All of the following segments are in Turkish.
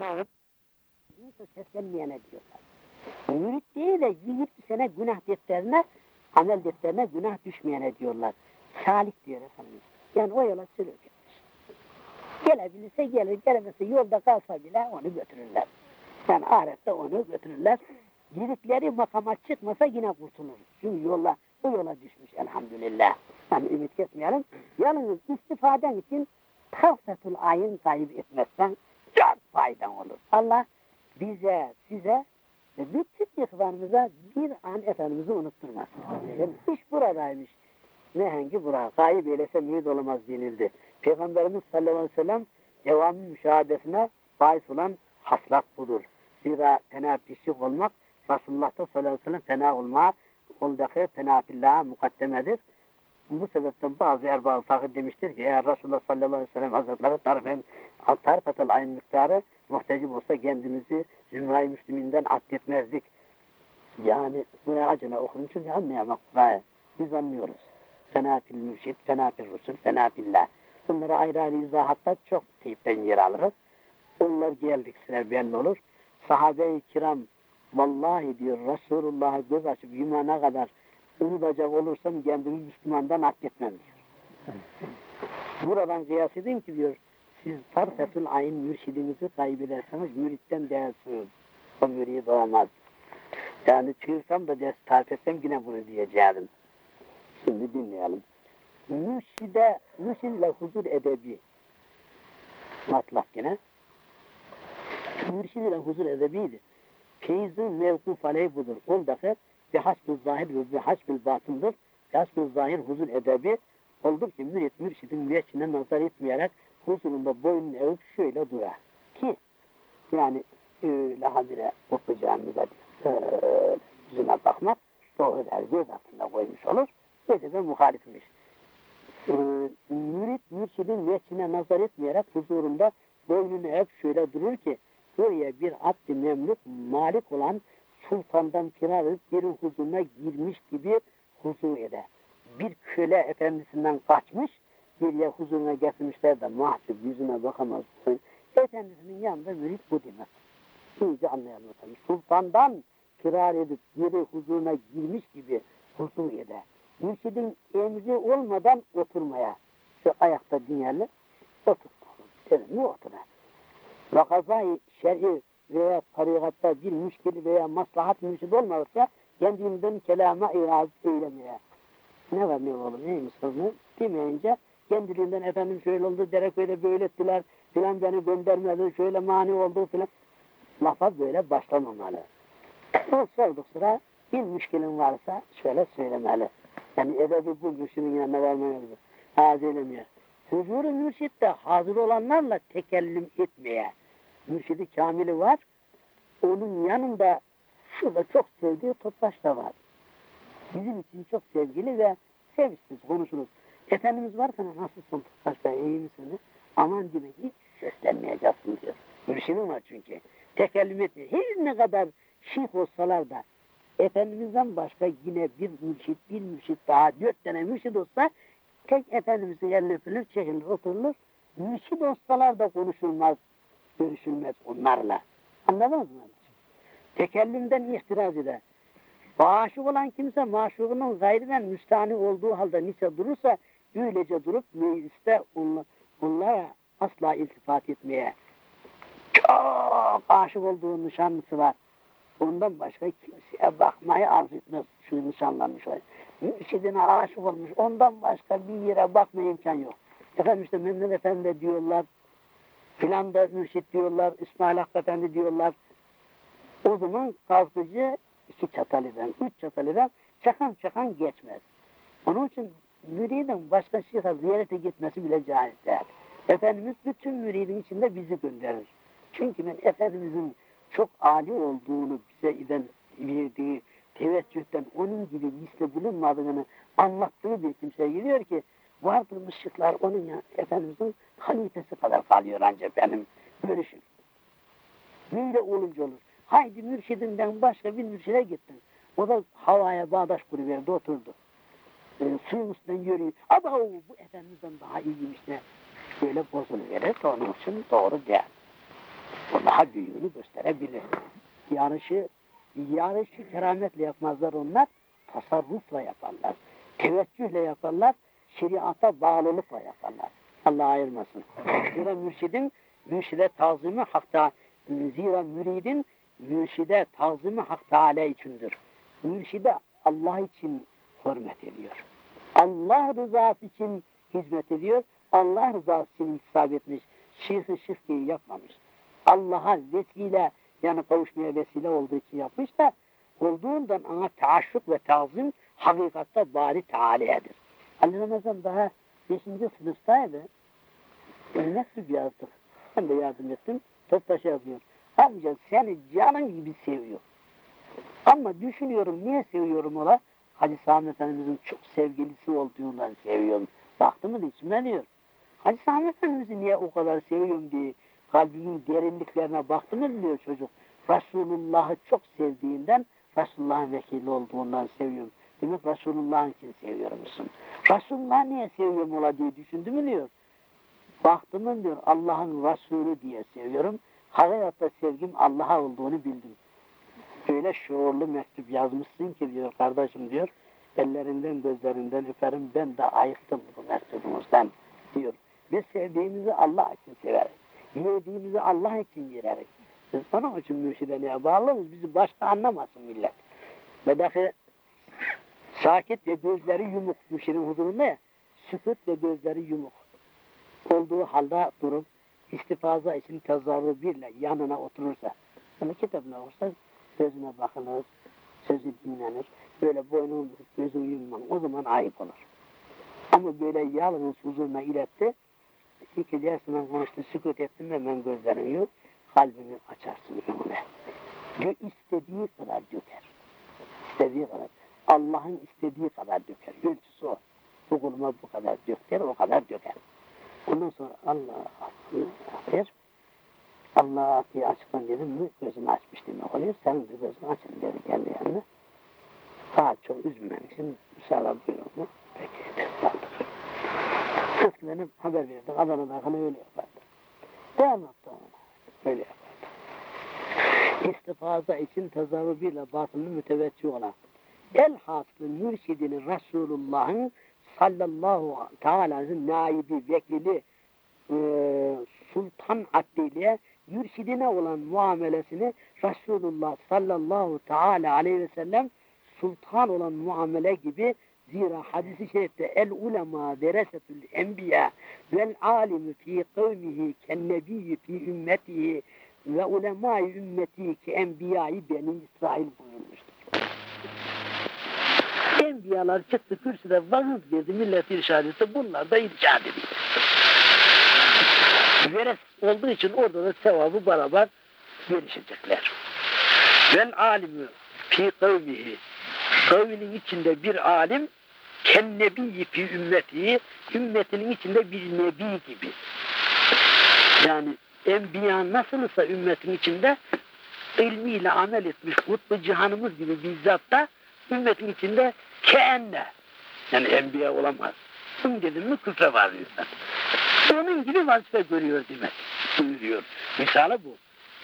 çağırıp seslenmeyene diyorlar. Mürit değil de 120 sene günah defterine, amel defterine günah düşmeyene diyorlar. Salik diyor Efendimiz. Yani o yola sürüyor. Gelebilirse gelir, gelemezse yolda kalsa bile onu götürürler. Yani ahirette onu götürürler. Girdikleri makama çıkmasa yine kurtulur. Çünkü yola, bu yola düşmüş elhamdülillah. Yani ümit etmeyelim. Yalnız istifaden için tavsetul ayın kayıp etmezsen faydan olur. Allah bize, size ve bütün ihvanımıza bir an Efendimiz'i unutturmasın. Yani iş buradaymış. Ne hangi bura? Kayıp eylese ümit olamaz denildi. Peygamberimiz sallallahu aleyhi ve sellem devamlı müşahadesine bahis olan haslat budur. Zira tenafişlik olmak Resulullah'ta sallallahu aleyhi ve sellem fena olma, oldaki tenafillah'a mukaddemedir. Bu sebepten bazı erbağ takip demiştir ki eğer Resulullah sallallahu aleyhi ve sellem hazretleri tarifen tarifetel ayın miktarı muhtecip olsa kendimizi zümra-i müsliminden addetmezdik. Yani bu ne acına okunuşu anlayamak gayet. Biz anlıyoruz. Fenafil mürşid, fenafil rusul, fenafillah. Bunları ayrı ayrı izahatta çok teyipten yer alırız. Onlar geldik sıra belli olur. Sahabe-i kiram vallahi diyor Resulullah'a göz açıp yumana kadar unutacak olursam kendimi Müslümandan affetmem diyor. Buradan kıyas edin ki diyor siz tarfetul ayın mürşidinizi kaybederseniz müritten değilsiniz. O mürid olmaz. Yani çığırsam da ders tarif etsem yine bunu diyeceğim. Şimdi dinleyelim. Mürşide, mürşidle huzur edebi. Matlak yine. Mürşid ile huzur edebiydi. Feyzin mevkuf aleyh budur. Ol bir hasbül zahir ve hasbül batındır. Hasbül zahir huzur edebi oldur ki mürit mürşidin müeccine nazar etmeyerek huzurunda boynunu eğip şöyle durar. Ki yani öyle habire okuyacağımıza yüzüne bakmak doğru der. Göz altında koymuş olur. Böyle de muhalifmiş. Ee, mürit mürşidin müeccine nazar etmeyerek huzurunda boynunu eğip şöyle durur ki buraya bir abd memluk malik olan sultandan firar edip bir huzuruna girmiş gibi huzur eder. Bir köle efendisinden kaçmış, yer huzuruna getirmişler de mahcup yüzüne bakamaz. Efendisinin yanında mürit bu demek. İyice anlayalım. Sultandan firar edip biri huzuruna girmiş gibi huzur eder. Mürşidin emri olmadan oturmaya. Şu ayakta dinlerler, otur. Senin oturar. Ve kazayı şer'i veya tarikatta bir müşkili veya maslahat mürşid olmadıkça kendinden kelama iraz eylemeye. Ne var ne oğlum neymiş kızım demeyince kendiliğinden efendim şöyle oldu derek öyle böyle ettiler filan beni göndermedi şöyle mani oldu filan. Lafa böyle başlamamalı. Sorduk sıra bir müşkilin varsa şöyle söylemeli. Yani edebi bu müşkilin yanına varmaya Hazır edemiyor. Huzur-u mürşitte hazır olanlarla tekellüm etmeye. Mürşidi kamili var. Onun yanında şurada çok sevdiği Toptaş da var. Bizim için çok sevgili ve sevişsiz konuşuruz. Efendimiz varsa nasılsın Toptaş Bey iyi misiniz? Aman demek hiç seslenmeyeceksin diyor. Mürşidin var çünkü. Tekellüm etmiyor. Her ne kadar şeyh olsalar da Efendimiz'den başka yine bir mürşit, bir mürşit daha dört tane mürşit olsa tek Efendimiz'in eline öpülür, çekilir, oturulur. Mürşit olsalar da konuşulmaz, görüşülmez onlarla. Anladınız mı? Tekellümden ihtiraz eder. Bağışık olan kimse maşuğunun gayriden müstahni olduğu halde nice durursa öylece durup mecliste onlara asla iltifat etmeye çok aşık olduğu nişanlısı var. Ondan başka kimseye bakmayı arzu etmez şu nişanlanmış olan. Mürşidine aşık olmuş. Ondan başka bir yere bakmaya imkan yok. Efendim işte Memnun Efendi diyorlar. Filan da mürşit diyorlar. İsmail Hakkı Efendi diyorlar. O zaman kalkıcı iki çataliden, üç çataliden çakan çakan geçmez. Onun için müridin başka şeyhe ziyarete gitmesi bile caiz değil. Efendimiz bütün müridin içinde bizi gönderir. Çünkü ben Efendimizin çok âli olduğunu bize iden verdiği teveccühten onun gibi misli bulunmadığını anlattığı bir kimse geliyor ki vardır ışıklar onun ya Efendimizin halifesi kadar kalıyor ancak benim görüşüm. Böyle olunca olur. Haydi mürşidinden başka bir mürşide gittin. O da havaya bağdaş kuruverdi oturdu. E, suyun üstünden yürüyor. Ama bu Efendimiz'den daha iyiymiş ne? Böyle bozuluverir. Onun için doğru değil. O daha büyüğünü gösterebilir. Yarışı, yarışı kerametle yapmazlar onlar, tasarrufla yaparlar. Teveccühle yaparlar, şeriata bağlılıkla yaparlar. Allah ayırmasın. Zira mürşidin mürşide tazimi hakta zira müridin mürşide tazimi hak Teala içindir. Mürşide Allah için hürmet ediyor. Allah rızası için hizmet ediyor. Allah rızası için intisap etmiş. Şirk-i yapmamış. Allah'a vesile yani kavuşmaya vesile olduğu için yapmış da olduğundan ona taaşşuk ve tazim hakikatte bari Teala'yadır. Ali Ramazan daha 5. sınıftaydı. Yani mektup yazdık. Ben de yardım ettim. Toptaş yazıyor. Amca seni canın gibi seviyor. Ama düşünüyorum niye seviyorum ola? Hacı Sami Efendimizin çok sevgilisi olduğundan seviyorum. Baktım da içime diyor. Hacı Sami Efendimiz'i niye o kadar seviyorum diye kalbimin derinliklerine baktım mı diyor çocuk. Resulullah'ı çok sevdiğinden Resulullah'ın vekili olduğundan seviyorum. Demek Resulullah'ın için seviyormuşsun. Resulullah niye seviyorum ola diye düşündü mü diyor. Baktım diyor Allah'ın Resulü diye seviyorum. Hakikatte sevgim Allah'a olduğunu bildim. Öyle şuurlu mektup yazmışsın ki diyor kardeşim diyor. Ellerinden gözlerinden öperim ben de ayıktım bu mektubunuzdan diyor. Biz sevdiğimizi Allah için severiz. Yediğimizi Allah için yeriz. Biz onun için mürşideneye bağlıyız. Bizi başka anlamasın millet. Ve dahi sakit ve gözleri yumuk mürşidin huzurunda ya. Sükut ve gözleri yumuk. Olduğu halde durup istifaza için tezahürü birle yanına oturursa, yani kitabına olsa gözüne bakılır, sözü dinlenir, böyle boynunu gözü yumman, o zaman ayıp olur. Ama böyle yalnız huzuruna iletti, iki dersinden konuştu, sükut ettim hemen gözlerini yok, kalbini açarsın önüne. Diyor istediği kadar döker. İstediği kadar. Allah'ın istediği kadar döker. Ölçüsü o. Bu kuluma bu kadar döker, o kadar döker. Ondan sonra Allah der. Allah diye açıklan dedim mi gözünü açmış demek oluyor. Senin de gözünü açın dedi kendi yanına. Daha çok üzmemen için müsaade buyurun mu? Peki dedi. Aldık. Eskiden haber verdik. Adana'da kana öyle yapardı. De anlattı ona. Öyle yapardı. İstifaza için tezahürüyle batını müteveccih olan el haslı mürşidini Resulullah'ın sallallahu teala'nın naibi, vekili, e, sultan adliyle mürşidine olan muamelesini Resulullah sallallahu teala aleyhi ve sellem sultan olan muamele gibi zira hadisi şerifte el ulema deresetül enbiya vel alimu fi kavmihi ken nebiyyi fi ümmetihi ve ulemâ-i ümmeti ki enbiyayı beni İsrail buyurmuştur. Enbiyalar çıktı kürsüde vaaz verdi millet irşad etti. Bunlar da irşad ediyor. Veres olduğu için orada da sevabı beraber verişecekler. Vel alimü fi kavmihi kavminin içinde bir alim ken nebiyyi fi ümmetihi ümmetinin içinde bir nebi gibi. Yani enbiya nasılsa ümmetin içinde ilmiyle amel etmiş kutlu cihanımız gibi bizzat da ümmetin içinde keenne yani enbiya olamaz. Bunu dedim mi küfre var insan. Onun gibi vazife görüyor demek buyuruyor. Misali bu.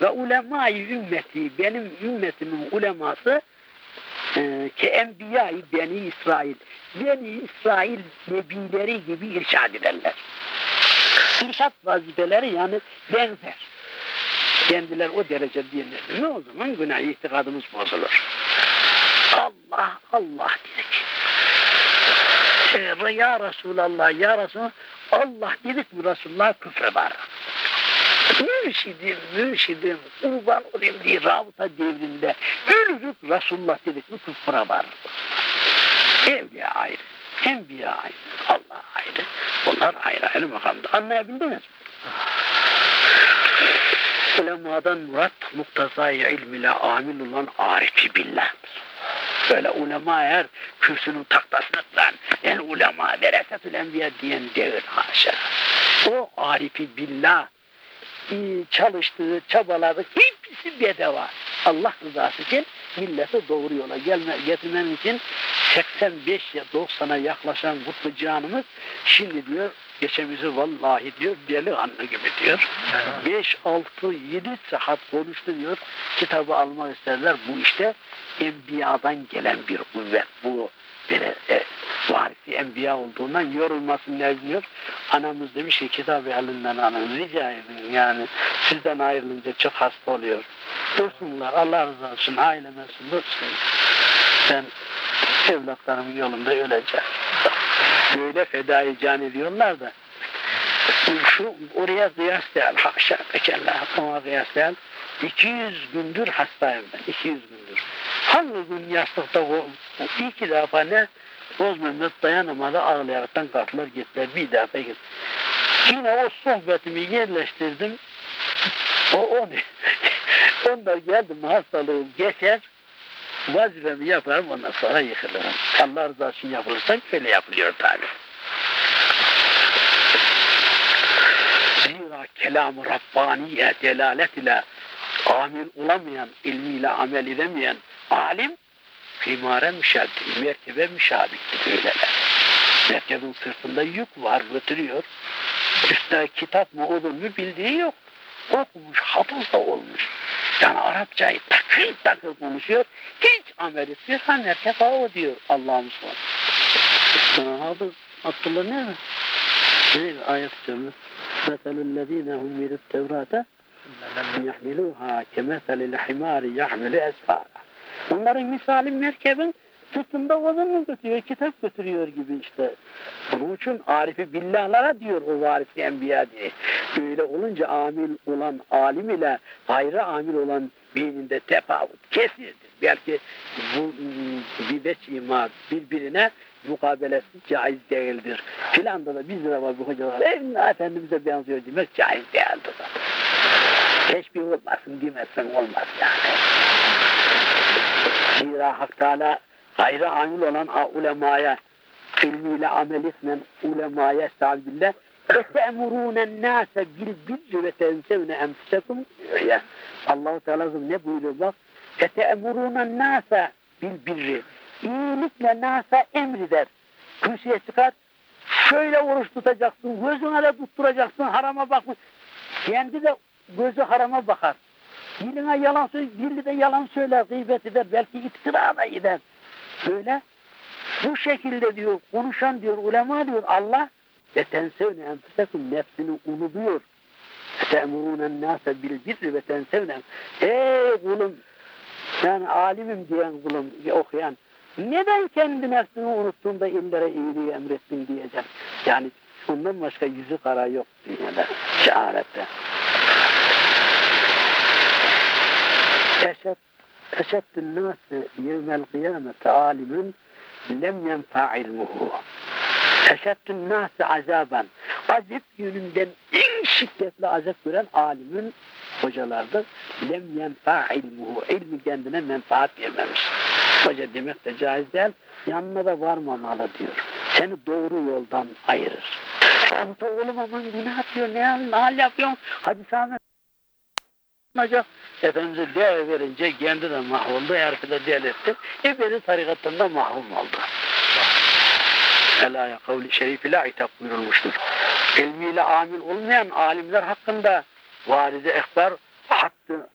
Ve ulemayı ümmeti, benim ümmetimin uleması e, ki enbiyayı Beni İsrail. Beni İsrail nebileri gibi irşad ederler. İrşad vazifeleri yani benzer. Kendiler o derece diyenler. Ne o zaman günah itikadımız bozulur. Allah Allah dedik. Ee, ya Resulallah, ya Resulallah, Allah dedik mi Resulullah küfre var. Mürşidim, mürşidim, kurban olayım diye rabıta devrinde ölürük Resulullah dedik mi küfre var. Evliya ayrı, enbiya ayrı, Allah ayrı. Bunlar ayrı ayrı makamda. Anlayabildiniz mi? Ulemadan murat muktazayı ilmiyle amil olan arifi billah. Böyle ulema eğer kürsünün taktasına tutan, en ulema veresetül enbiya diyen devir haşa. O arifi billah çalıştığı, çabaladığı hepsi bedava. Allah rızası için milleti doğru yola gelme, getirmen için 85 ya 90'a yaklaşan kutlu canımız şimdi diyor Geçemizi vallahi diyor delikanlı gibi diyor. 5, 6, 7 saat konuştu diyor. Kitabı almak isterler. Bu işte Enbiya'dan gelen bir kuvvet. Bu böyle e, varisi enbiya olduğundan yorulmasın nezmiyor. Anamız demiş ki kitabı elinden alın rica edin yani sizden ayrılınca çok hasta oluyor. Dursunlar Allah razı olsun ailemesin dursun. Ben evlatlarımın yolunda öleceğim. Böyle fedai can ediyorlar da şu oraya kıyas değil. Haşa bekella ona kıyas değil. 200 gündür hastayım ben. 200 gündür. Hangi gün yastıkta iki defa ne Boz Mehmet dayanamadı ağlayaraktan kalktılar gittiler. Bir defa git. Yine o sohbetimi yerleştirdim. O, o Onlar geldim hastalığı geçer. Vazifemi yaparım ondan sonra yıkılırım. Allah rızası için yapılırsa böyle yapılıyor tabi. Zira kelam-ı Rabbaniye delalet ile amil olamayan, ilmiyle amel edemeyen alim fimare müşabbih, merkebe müşabihtir öyleler. Merkebin sırtında yük var, götürüyor. Üstüne kitap mı olur mu bildiği yok Okumuş, hafız da olmuş. Yani Arapçayı takır takır konuşuyor. Hiç amel etmiyor. Ha merkez o diyor Allah'ımız var. Sonra hafız Abdullah ne mi? Ne ayet söylüyor. مثل الذين حملوا التوراة يحملوها كمثل الحمار يحمل أسفارا Onların misali merkebin sırtında odunu götürüyor, kitap götürüyor gibi işte. Bunun için Arifi billahlara diyor o varifi enbiya diye. Böyle olunca amil olan alim ile gayrı amil olan birinde tefavut kesildir. Belki bu bir beş ima birbirine mukabelesi caiz değildir. Filanda da biz de var bu hocalar. Evine Efendimiz'e benziyor demek caiz değildir. Teşbih olmasın demezsen olmaz yani. Zira Hak Teala gayri amil olan ulemaya ilmiyle amel etmen ulemaya tabirle Etemurûnen nâse bil birri ve tensevne enfusekum. Allah-u Teala ne buyuruyor bak. Etemurûnen nâse bil birri. İyilikle nâse emrider. Kürsüye çıkar. Şöyle oruç tutacaksın. Gözüne de tutturacaksın. Harama bakma. Kendi de gözü harama bakar. Diline yalan söyle, dili de yalan söyler, gıybet eder, belki iftira da eder. Böyle bu şekilde diyor, konuşan diyor, ulema diyor, Allah ve tensevne enfusekum nefsini unutuyor. Te'murûnen nâse bil birri ve tensevne Ey kulum, sen alimim diyen kulum, okuyan, neden kendi nefsini unuttun da illere iyiliği emrettin diyecek. Yani ondan başka yüzü kara yok dünyada, şehadette. Eşet, eşeddün nâsi yevmel kıyamete alimin lem yenfa ilmuhu. Eşeddün nâsi azaben. Azap yönünden en şiddetli azap gören alimin hocalardır. Lem yenfa ilmuhu. İlmi kendine menfaat vermemiş. Hoca demek de caiz değil. Yanına da varmamalı diyor. Seni doğru yoldan ayırır. Sen oğlum aman günah yapıyor, ne, ne hal yapıyorsun? Hadi sana yapmayacak. Efendimiz'e değer verince kendi de mahvoldu, herifi de devletti. E beni tarikattan da mahrum oldu. Elâye kavli şerifi la itap buyurulmuştur. İlmiyle amil olmayan alimler hakkında valide ekber hattı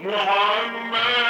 محمد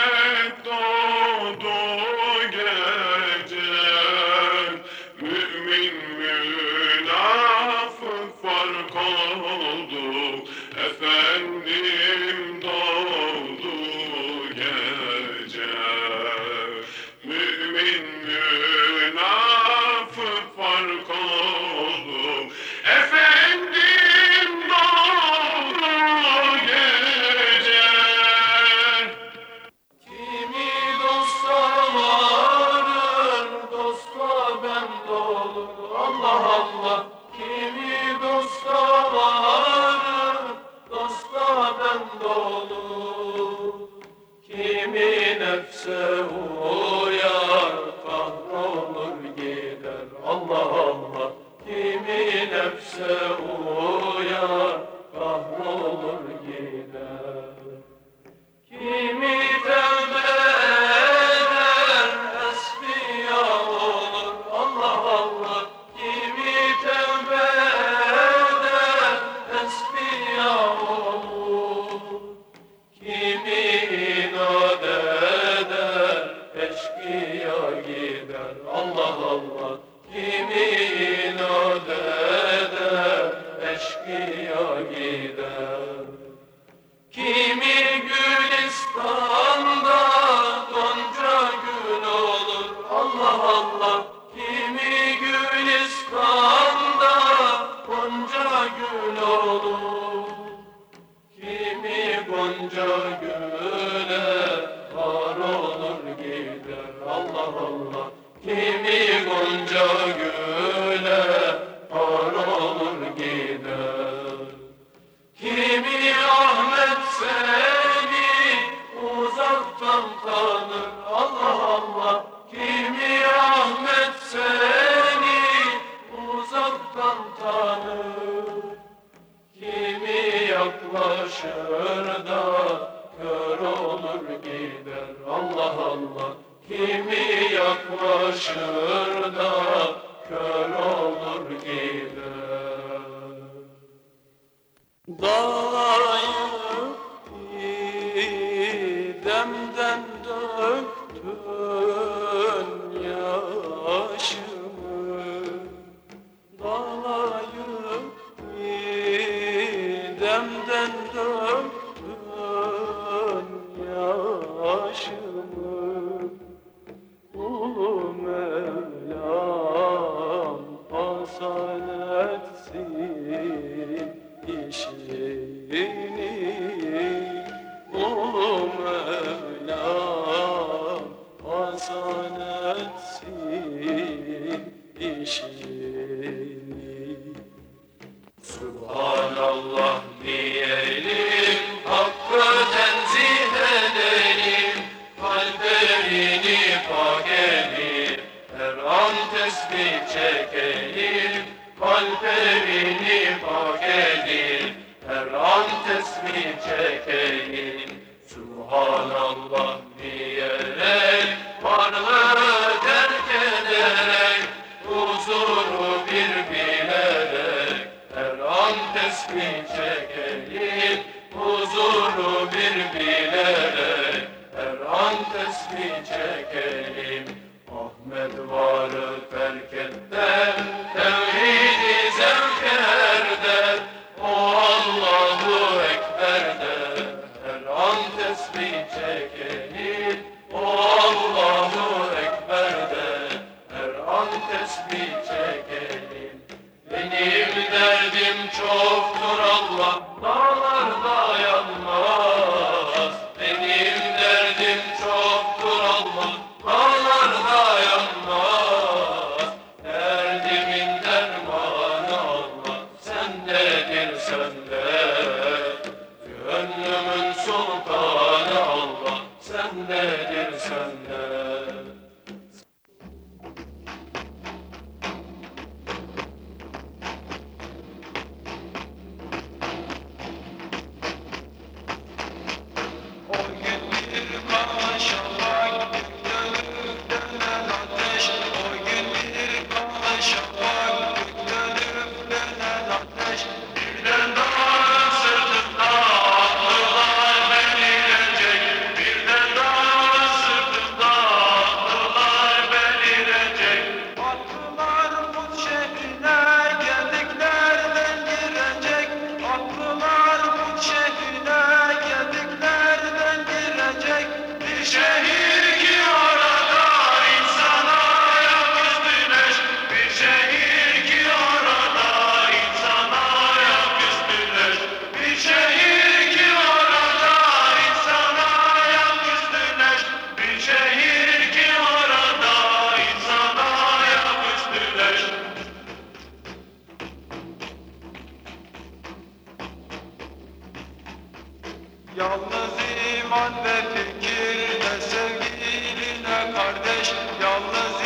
Yalnız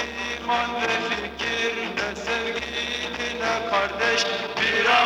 iman ve fikirle sevgiyle kardeş. Bir an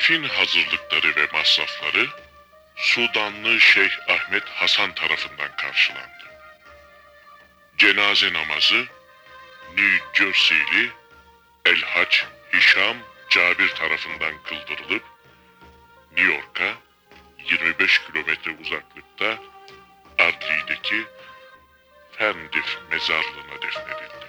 Şeref'in hazırlıkları ve masrafları Sudanlı Şeyh Ahmet Hasan tarafından karşılandı. Cenaze namazı New Jersey'li El Haç Hişam Cabir tarafından kıldırılıp New York'a 25 kilometre uzaklıkta Adli'deki Fendif mezarlığına defnedildi.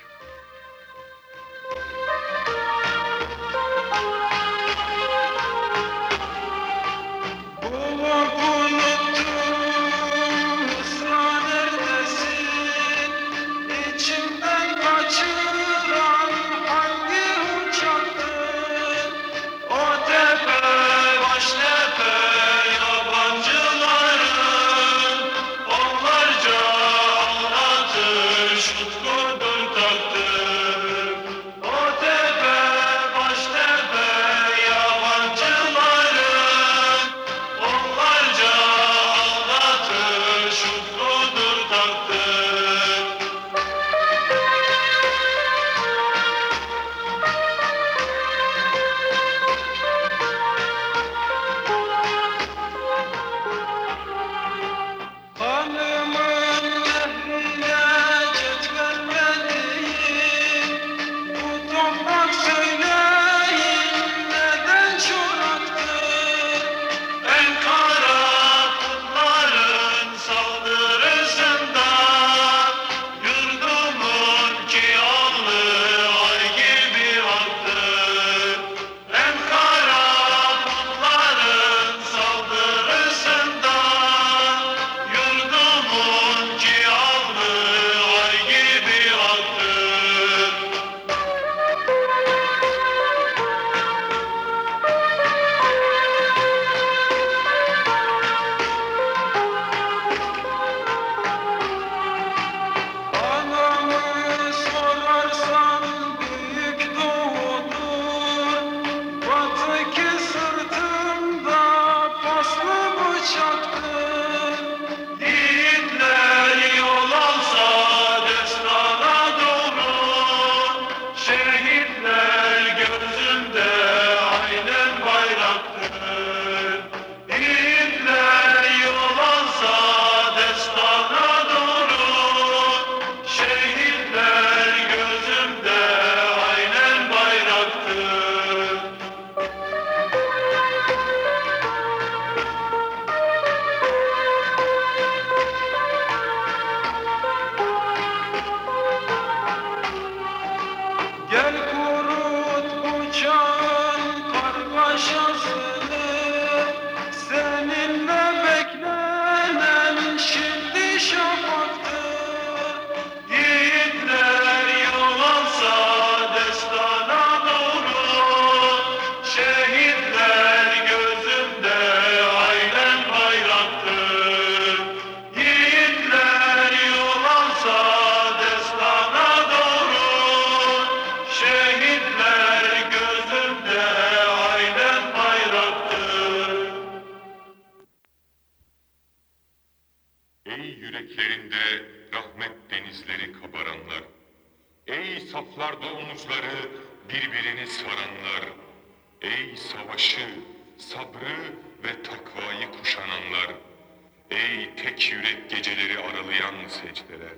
Ey tek yürek geceleri aralayan secdeler.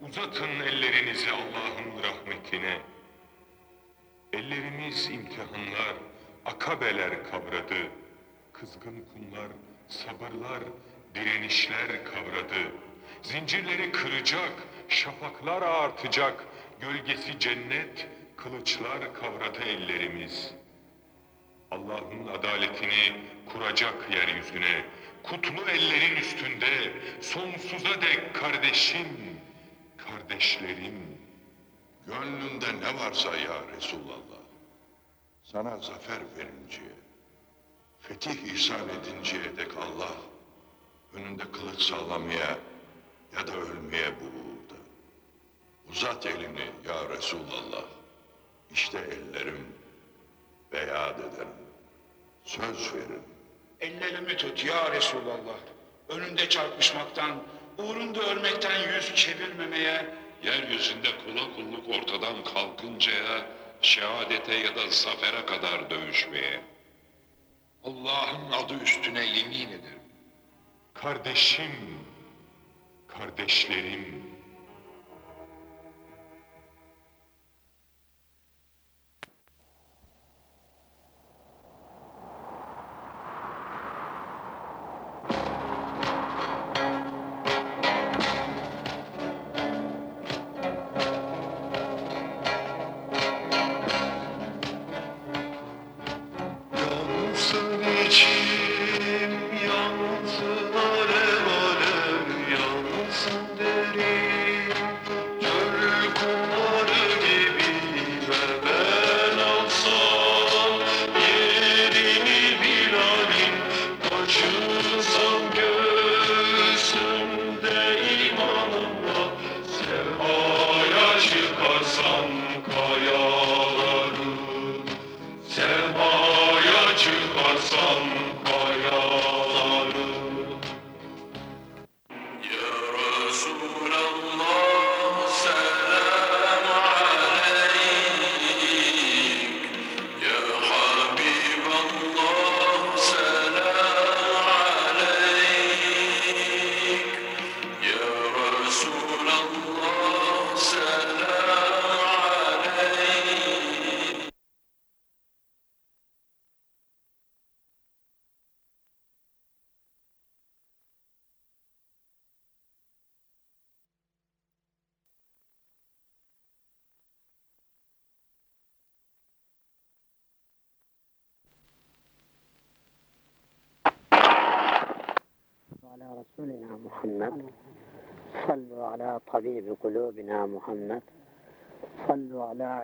Uzatın ellerinizi Allah'ın rahmetine. Ellerimiz imtihanlar, akabeler kavradı. Kızgın kumlar, sabırlar, direnişler kavradı. Zincirleri kıracak, şafaklar artacak. Gölgesi cennet, kılıçlar kavradı ellerimiz. Allah'ın adaletini kuracak yeryüzüne. Kutlu ellerin üstünde, sonsuza dek kardeşim, kardeşlerim. Gönlünde ne varsa ya Resulallah. Sana zafer verinceye, fetih ihsan edinceye dek Allah önünde kılıç sallamaya ya da ölmeye bu. Uzat elini ya Resulallah. İşte ellerim beyat ederim. Söz verin. Ellerimi tut ya Resulallah. Önünde çarpışmaktan, uğrunda ölmekten yüz çevirmemeye, Yeryüzünde kula kulluk ortadan kalkıncaya, şehadete ya da zafere kadar dövüşmeye. Allah'ın adı üstüne yemin ederim. Kardeşim, kardeşlerim.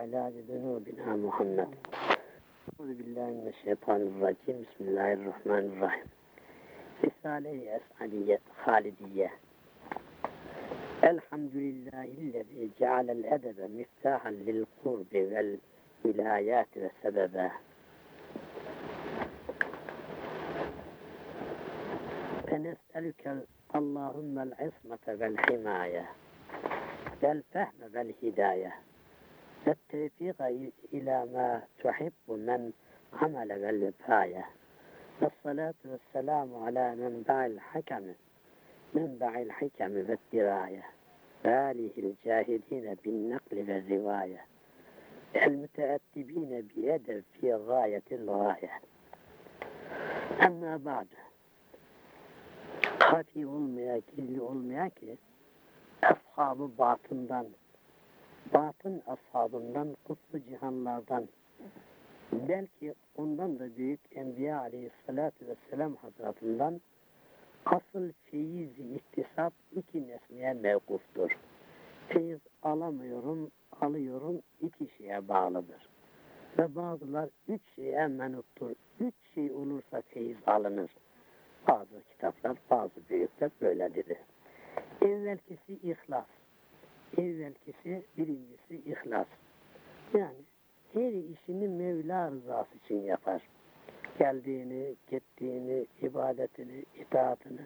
صلوا على علاج ذنوبنا محمد أعوذ بالله من الشيطان الرجيم بسم الله الرحمن الرحيم رسالة أسعدية خالدية الحمد لله الذي جعل الأدب مفتاحا للقرب والولايات وسببا فنسألك اللهم العصمة والحماية والفهم والهداية والتوفيق إلى ما تحب من عمل والوفاية والصلاة والسلام على منبع الحكم منبع الحكم والدراية وآله الجاهدين بالنقل والرواية. المتأدبين بأدب في غاية الغاية. أما بعد kafi olmaya, gizli olmaya ki batın ashabından, kutlu cihanlardan, belki ondan da büyük Enbiya aleyhissalatü vesselam hazretından asıl feyiz-i iktisap iki nesneye mevkuftur. Feyiz alamıyorum, alıyorum iki şeye bağlıdır. Ve bazılar üç şeye menuptur. Üç şey olursa feyiz alınır. Bazı kitaplar, bazı büyükler böyle dedi. Evvelkisi ihlas. Evvelkisi birincisi ihlas. Yani her işini Mevla rızası için yapar. Geldiğini, gittiğini, ibadetini, itaatini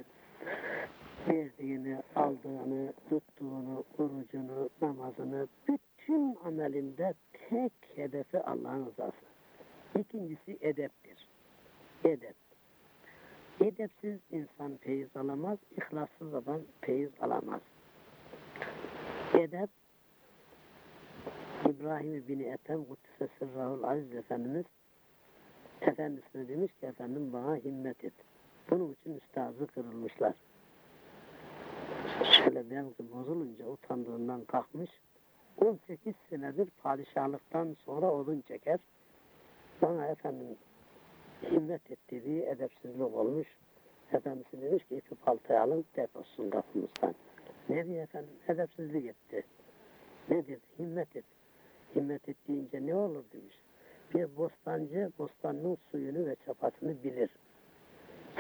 verdiğini, aldığını, tuttuğunu, orucunu, namazını, bütün amelinde tek hedefi Allah'ın rızası. İkincisi edeptir. Edep. Edepsiz insan feyiz alamaz, ihlassız adam feyiz alamaz. Edep, İbrahim bin Ethem Kuddise Sırrahul Aziz Efendimiz Efendisine demiş ki efendim bana himmet et. Bunun için üstazı kırılmışlar. Şöyle benzi bozulunca utandığından kalkmış. 18 senedir padişahlıktan sonra odun çeker. Bana efendim himmet et dediği edepsizlik olmuş. Efendisi demiş ki ipi paltayı alın defolsun kapımızdan. Ne efendim? Edepsizlik etti. Ne dedi? Himmet et. Himmet et deyince ne olur demiş. Bir bostancı bostanın suyunu ve çapasını bilir.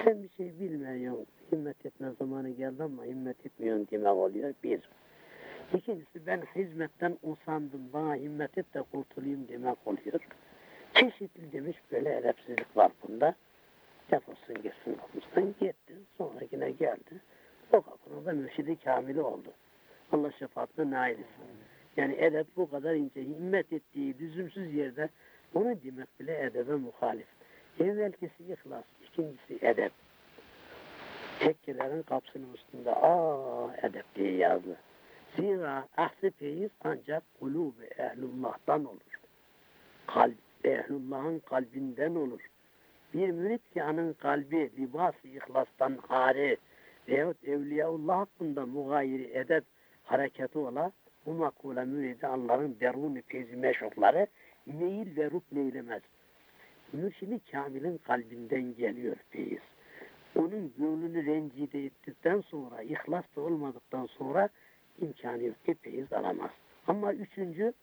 Sen bir şey bilmiyorsun. Himmet etme zamanı geldi ama himmet etmiyorsun demek oluyor. Bir. İkincisi ben hizmetten usandım. Bana himmet et de kurtulayım demek oluyor. Çeşitli demiş böyle edepsizlik var bunda. Defolsun gitsin kapımızdan gitti. Sonra yine geldi. O kapının da mürşidi kamili oldu. Allah şefaatine nail etsin. Yani edep bu kadar ince. Himmet ettiği lüzumsuz yerde onu demek bile edebe muhalif. Evvelkisi ihlas, ikincisi edep. Tekkelerin kapsının üstünde aa edep diye yazdı. Zira ahsi feyiz ancak kulûb-i ehlullah'tan olur. Kalp, ehlullah'ın kalbinden olur. Bir mürit yanın kalbi libas-ı ihlastan hari veyahut evliyaullah hakkında mugayiri edep hareketi ola bu makule müridi anların derun-i feyzi meşhurları meyil ve rukn eylemez. Mürşidi Kamil'in kalbinden geliyor feyiz. Onun gönlünü rencide ettikten sonra, ihlas da olmadıktan sonra imkanı yok ki feyiz alamaz. Ama üçüncü,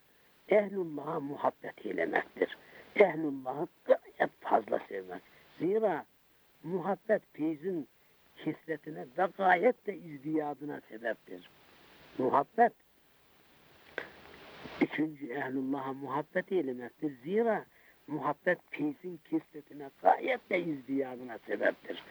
ehlullah'a muhabbet eylemektir. Ehlullah'ı gayet fazla sevmek. Zira muhabbet feyzin kesretine ve gayet de izdiyadına sebeptir. Muhabbet üçüncü ehlullah'a muhabbet eylemektir. Zira muhabbet feyzin kesretine gayet de izdiyadına sebeptir.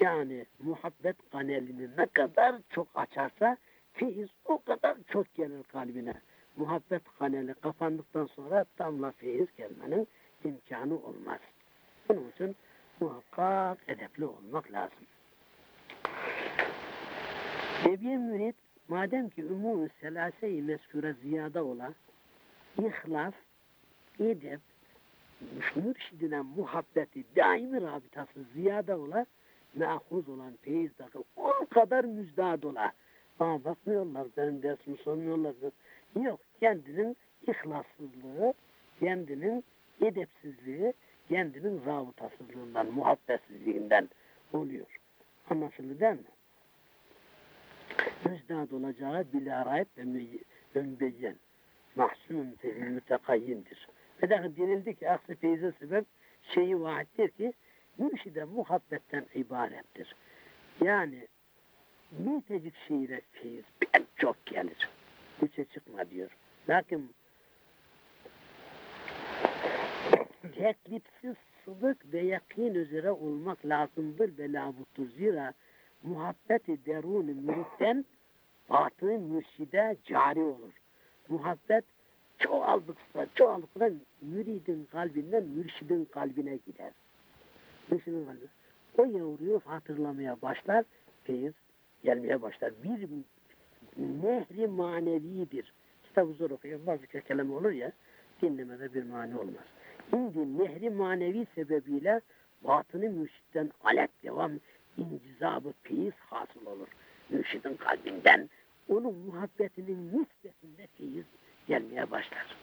Yani muhabbet kanalini ne kadar çok açarsa feyiz o kadar çok gelir kalbine. Muhabbet kanalı kapandıktan sonra damla feyiz gelmenin imkanı olmaz. Bunun için muhakkak edepli olmak lazım. Ve bir mürit madem ki umum-u selase-i meskure ziyade olan ihlas, edep, mürşidine muhabbeti, daimi rabitası ziyade ola, meahuz olan feyiz dahi on kadar müjdat ola. Bana bakmıyorlar, benim dersimi sormuyorlar. Yok, kendinin ihlassızlığı, kendinin edepsizliği, kendinin rabıtasızlığından, muhabbetsizliğinden oluyor. Anlaşıldı değil mi? Müjdat olacağı bilarayet ve mübeyyen. Mahsun fil mütekayyindir. Ve daha denildi ki aksi feyze sebep şeyi vaattir ki mürşide muhabbetten ibarettir. Yani bir tecik şeyle feyiz pek çok gelir. Üçe çıkma diyor. Lakin teklipsiz sıdık ve yakin üzere olmak lazımdır ve labuttur. Zira muhabbeti derun-i müritten batı mürşide cari olur. Muhabbet çoğaldıkça çoğaldıkça müridin kalbinden mürşidin kalbine gider. Mürşidin kalbine. O yavruyu hatırlamaya başlar, feyiz gelmeye başlar. Bir nehri manevidir. Kitabı zor okuyor, bazı kelime olur ya, dinlemede bir mani olmaz. Şimdi nehri manevi sebebiyle batını mürşitten alet devam incizabı feyiz hasıl olur. Mürşidin kalbinden onun muhabbetinin nispetinde feyiz gelmeye başlar.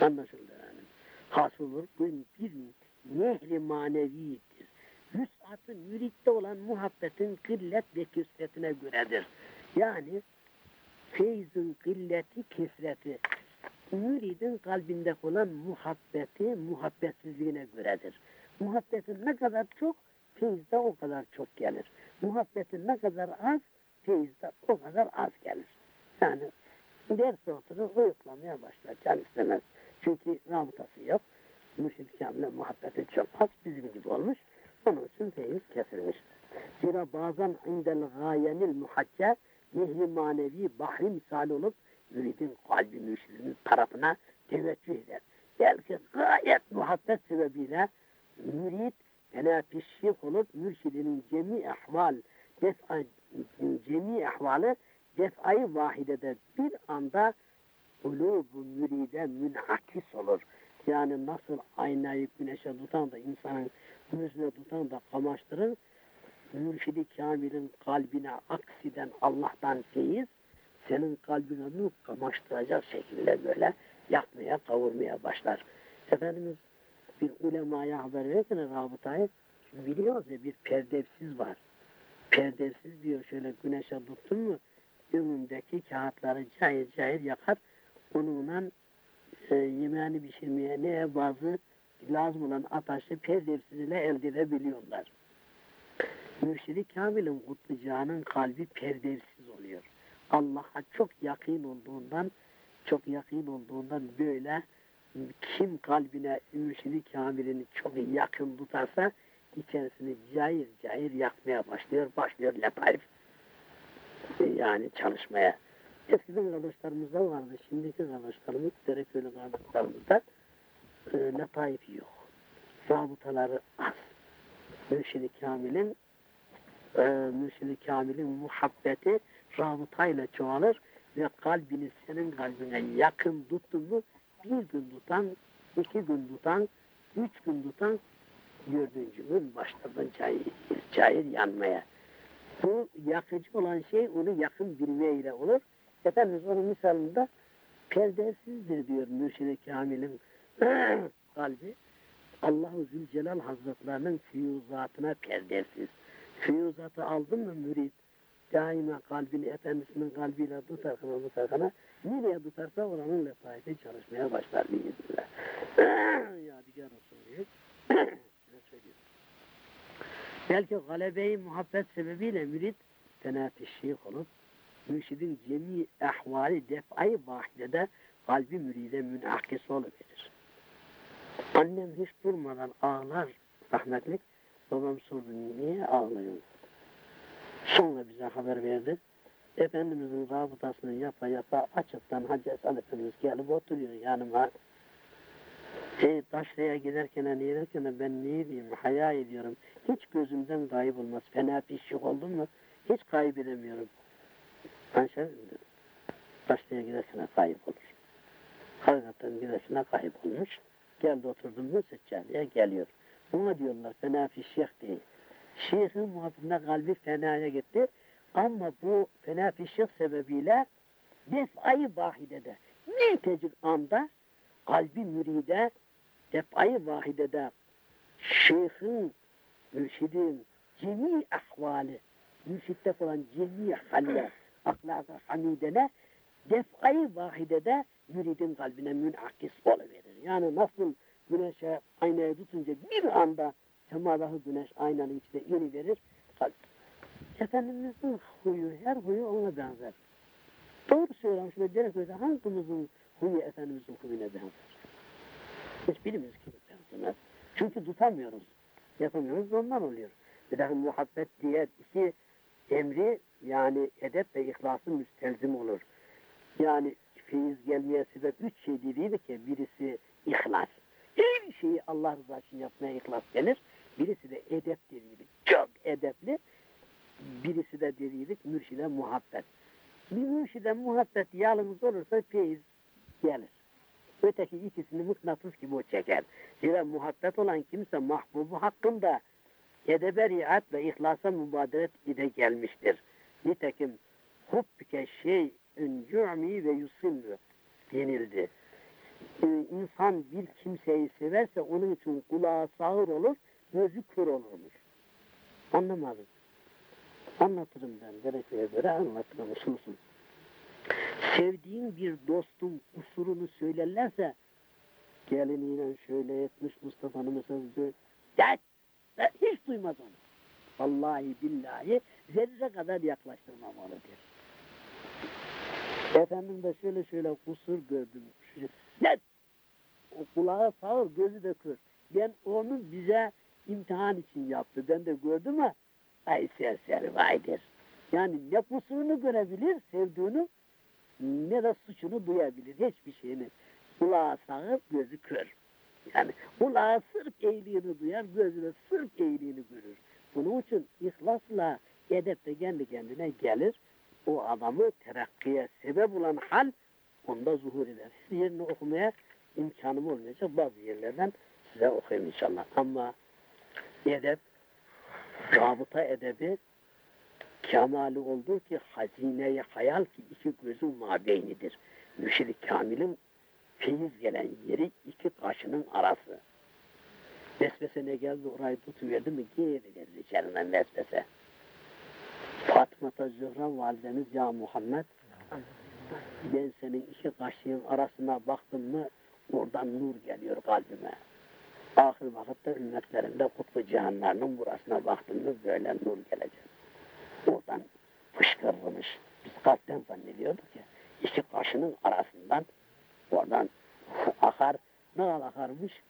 Anlaşıldı yani. Hasıl olur. Bu bir nehri manevidir. Vüsatı müritte olan muhabbetin kıllet ve kesretine göredir. Yani feyzin kılleti kesreti müridin kalbinde olan muhabbeti muhabbetsizliğine göredir. Muhabbetin ne kadar çok feyiz de o kadar çok gelir. Muhabbetin ne kadar az feyiz de o kadar az gelir. Yani derse oturur uyuklamaya başlar. Can istemez. Çünkü rabıtası yok. Mürşid Kamil'e muhabbeti çok az bizim gibi olmuş. Onun için feyiz kesilmiş. Zira bazen indel gayenil muhacce nehri manevi bahri misali olup müridin kalbi mürşidinin tarafına teveccüh eder. Belki gayet muhabbet sebebiyle mürid tenafişşik olup mürşidinin cemi ahval def'a, cemi ahvalı def'ayı vahidede bir anda ulubu müride münhakis olur. Yani nasıl aynayı güneşe tutan da insanın gözüne tutan da kamaştırır. Mürşidi Kamil'in kalbine aksiden Allah'tan feyiz senin kalbine nur kamaştıracak şekilde böyle yakmaya kavurmaya başlar. Efendimiz bir ulemaya haber verirken rabıtayı biliyoruz ya bir perdevsiz var. Perdevsiz diyor şöyle güneşe tuttun mu önündeki kağıtları cayır cayır yakar. Onunla e, yemeğini pişirmeye neye bazı lazım olan ataşı perdevsiz ile elde edebiliyorlar. Mürşidi Kamil'in kutlayacağının kalbi perdevsiz oluyor. Allah'a çok yakın olduğundan çok yakın olduğundan böyle kim kalbine mürşidi kamilini çok yakın tutarsa içerisini cayır cayır yakmaya başlıyor, başlıyor letaif yani çalışmaya. Eskiden kardeşlerimizde vardı, şimdiki kardeşlerimiz, Dereköylü kardeşlerimizde e, letaif yok. Zabıtaları az. Mürşidi Kamil'in e, Mürşidi Kamil'in muhabbeti rabıtayla çoğalır ve kalbini senin kalbine yakın tuttun mu bir gün tutan, iki gün tutan, üç gün tutan dördüncü gün başladın cayır, cayır yanmaya. Bu yakıcı olan şey onu yakın bilmeyle olur. Efendimiz onun misalında perdesizdir diyor Mürşid-i Kamil'in kalbi. Allahu Zülcelal Hazretlerinin füyuzatına perdesiz. Füyuzatı aldın mı mürid? daima kalbini efendisinin kalbiyle tutarkana tutarkana nereye tutarsa oranın lefayeti çalışmaya başlar biiznillah. Yadigar olsun diye. Belki galebeyi muhabbet sebebiyle mürid tenafişşik olup mürşidin cemi ahvali def'ayı vahidede kalbi müride münakis oluverir. Annem hiç durmadan ağlar rahmetlik. Babam sordu niye ağlıyorsun? Sonra bize haber verdi. Efendimizin rabıtasını yapa yapa açıktan Hacı Esad Efendimiz gelip oturuyor yanıma. E, taşraya giderken, gelirken ben ne diyeyim, haya ediyorum. Hiç gözümden kaybolmaz. Fena pişik oldum mu hiç kaybedemiyorum. Ancak taşraya giderken kaybolur. Hakikaten giderken kaybolmuş. Geldi oturdum mu seccadeye geliyor. Ona diyorlar fena pişik diye. Şeyhin muhabbetine kalbi fenaya gitti. Ama bu fena sebebiyle defayı vahidede neytecil anda kalbi müride defayı vahidede şeyhin, mürşidin cemi ahvali, mürşitte olan cemi halle, ahlak-ı hamidene defayı vahidede müridin kalbine münakis oluverir. Yani nasıl güneşe aynaya tutunca bir anda semadahı güneş aynanın içine iri verir. Kalp. Efendimizin huyu, her huyu ona benzer. Doğru söylemiş ve direkt öyle hangimizin huyu Efendimizin huyuna benzer. Hiçbirimiz gibi benzemez. Çünkü tutamıyoruz. Yapamıyoruz ondan oluyor. Bir daha muhabbet diğer iki emri yani edep ve ihlası müstelzim olur. Yani feyiz gelmeye sebep üç şey dediydi ki birisi ihlas. Her şeyi Allah rızası için yapmaya ihlas denir. Birisi de edep deriydik. Çok edepli. Birisi de deriydik mürşide muhabbet. Bir mürşide muhabbet yalnız olursa feyiz gelir. Öteki ikisini mıknatıs gibi o çeker. Zira muhabbet olan kimse mahbubu hakkında edebe ve ihlasa mübaderet ide gelmiştir. Nitekim hubbike şeyün yu'mi ve yusillu denildi. Ee, insan bir kimseyi severse onun için kulağı sağır olur, gözü kör olurmuş. Anlamadım. Anlatırım ben. Gerekliğe göre anlatırım usulsün. Sevdiğin bir dostun kusurunu söylerlerse geliniyle şöyle etmiş Mustafa'nın mesela der, hiç duymaz onu. Vallahi billahi zerre kadar yaklaştırmamalıdır. Efendim de şöyle şöyle kusur gördüm. Net! O kulağı sağır, gözü de kör. Ben onu bize imtihan için yaptı. Ben de gördüm ama Ay serseri vaydır. Yani ne kusurunu görebilir, sevdiğini ne de suçunu duyabilir. Hiçbir şeyini. Kulağı sağır, gözü kör. Yani kulağı sırf iyiliğini duyar, gözü de sırf iyiliğini görür. Bunun için ihlasla edep de kendi kendine gelir. O adamı terakkiye sebep olan hal onda zuhur eder. Yerini okumaya imkanım olmayacak. Bazı yerlerden size okuyayım inşallah. Ama edep, rabıta edebi kemali oldu ki hazineyi hayal ki iki gözün mabeynidir. Müşrik kamilin feyiz gelen yeri iki kaşının arası. Vesvese ne geldi orayı tutuverdi mi geri geldi içerinden vesvese. Fatıma Zühra validemiz ya Muhammed ben senin iki kaşığın arasına baktım mı oradan nur geliyor kalbime. Ahir vakitte ümmetlerinde kutbu cihanlarının burasına baktım mı böyle nur gelecek. Oradan fışkırmış. Biz kalpten zannediyorduk ya. İki kaşının arasından oradan akar. Ne akarmış?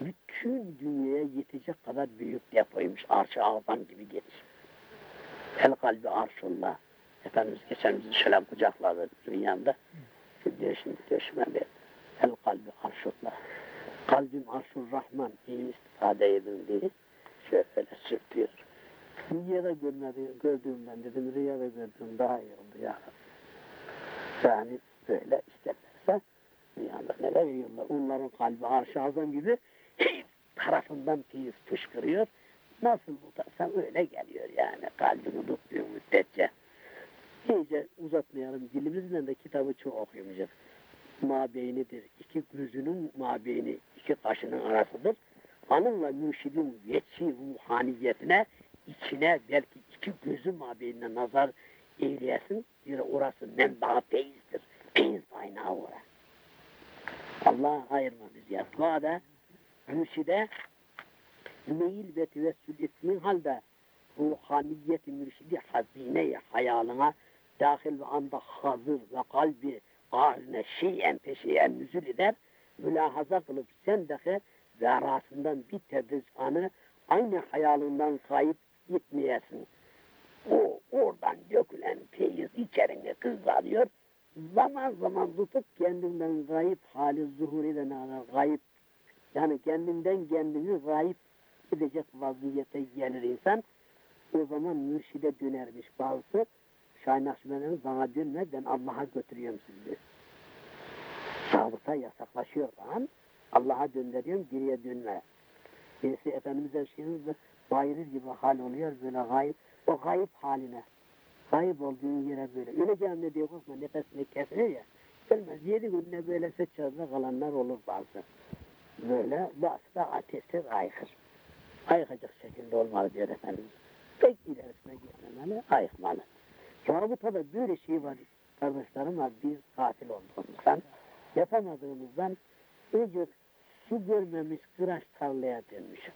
Bütün dünyaya yetecek kadar büyük depoymuş. Arş-ı azam gibi geniş. El kalbi arşullah. Efendimiz geçen bizi şöyle kucakladı dünyamda. Şimdi şimdi döşmedi. El kalbi arşullah. Kalbim arşur rahman. İyi istifade edin diye şöyle sürtüyor. Rüyada görmedi, gördüğümden dedim rüyada gördüğüm daha iyi oldu ya. Yani böyle isterlerse rüyanda neler yiyorlar. Onların kalbi arş azam gibi tarafından feyiz fışkırıyor. Nasıl tutarsan öyle geliyor yani kalbini tuttuğu müddetçe. İyice uzatmayalım. Dilimizle de kitabı çok okuyamayacağız. Mabeynidir. İki gözünün mabeyni, iki kaşının arasıdır. Hanımla mürşidin veçi ruhaniyetine içine belki iki gözü mabeynine nazar eyleyesin. Bir orası menba feyizdir. Feyiz kaynağı ora. Allah ayırma bizi ya. Duada mürşide meyil ve tevessül ettiğin halde ruhaniyeti mürşidi hazine hayalına dahil ve anda hazır ve kalbi ağrına şeyen peşeyen nüzul eder. Mülahaza kılıp sen dahi verasından bir tedriz anı aynı hayalından kayıp gitmeyesin. O oradan dökülen feyiz içerine kızarıyor. Zaman zaman tutup kendinden gayip hali zuhur eden ana gayip yani kendinden kendini gayip edecek vaziyete gelir insan. O zaman mürşide dönermiş bazısı. Şahin Akşener'in bana dönme ben Allah'a götürüyorum sizi. Sabıta yasaklaşıyor falan. Allah'a döndürüyorum geriye dönme. Birisi Efendimiz'e şeyimizde bayılır gibi hal oluyor böyle gayip. O gayip haline. Gayip olduğun yere böyle. Öleceğim ne diyor korkma nefesini kesiyor ya. Ölmez. Yedi günde böyle sıçrada kalanlar olur bazı. Böyle bazı da ateşsiz aykır. Aykacak şekilde olmalı diyor Efendimiz. Pek ilerisine gitmemeli, ayıkmalı. Rabıtada böyle şey var kardeşlerim var. Biz katil olduğumuzdan, yapamadığımızdan iyice su görmemiş kıraç tarlaya dönmüşüz.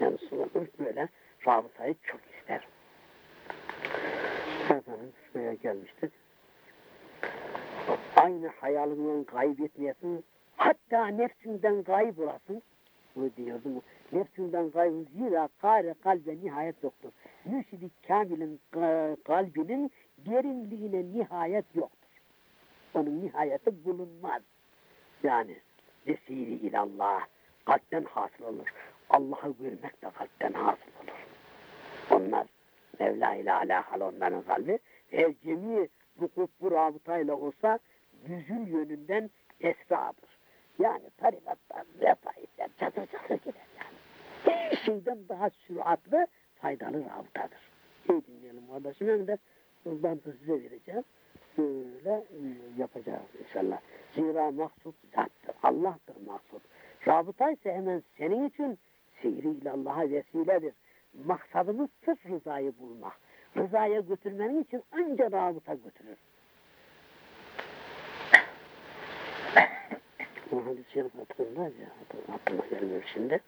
Yani sulanmış böyle rabıtayı çok ister. Efendim şuraya gelmiştik. Aynı hayalinden kaybetmeyesin. Hatta nefsinden kayıp olasın. Bu diyordum. Nefsinden kaybı zira kare kalbe nihayet yoktur. Mürşidi kamilin ka- kalbinin derinliğine nihayet yoktur. Onun nihayeti bulunmaz. Yani vesile ilallah kalpten hasıl olur. Allah'ı görmek de kalpten hasıl olur. Onlar Mevla ile alakalı onların kalbi. Eğer cemi bu rabıtayla olsa düzül yönünden esradır. Yani tarikatlar, refaitler çatır çatır gider yani. Her şeyden daha süratli faydalı rabıtadır. İyi dinleyelim kardeşim. Hem de buradan da size vereceğim. Böyle e, yapacağız inşallah. Zira maksut zattır. Allah'tır maksut. Rabıta ise hemen senin için seyri ile Allah'a vesiledir. Maksadımız sırf rızayı bulmak. Rızaya götürmenin için anca rabıta götürür. O hadis-i şerif hatırında ya, aklıma gelmiyor şimdi.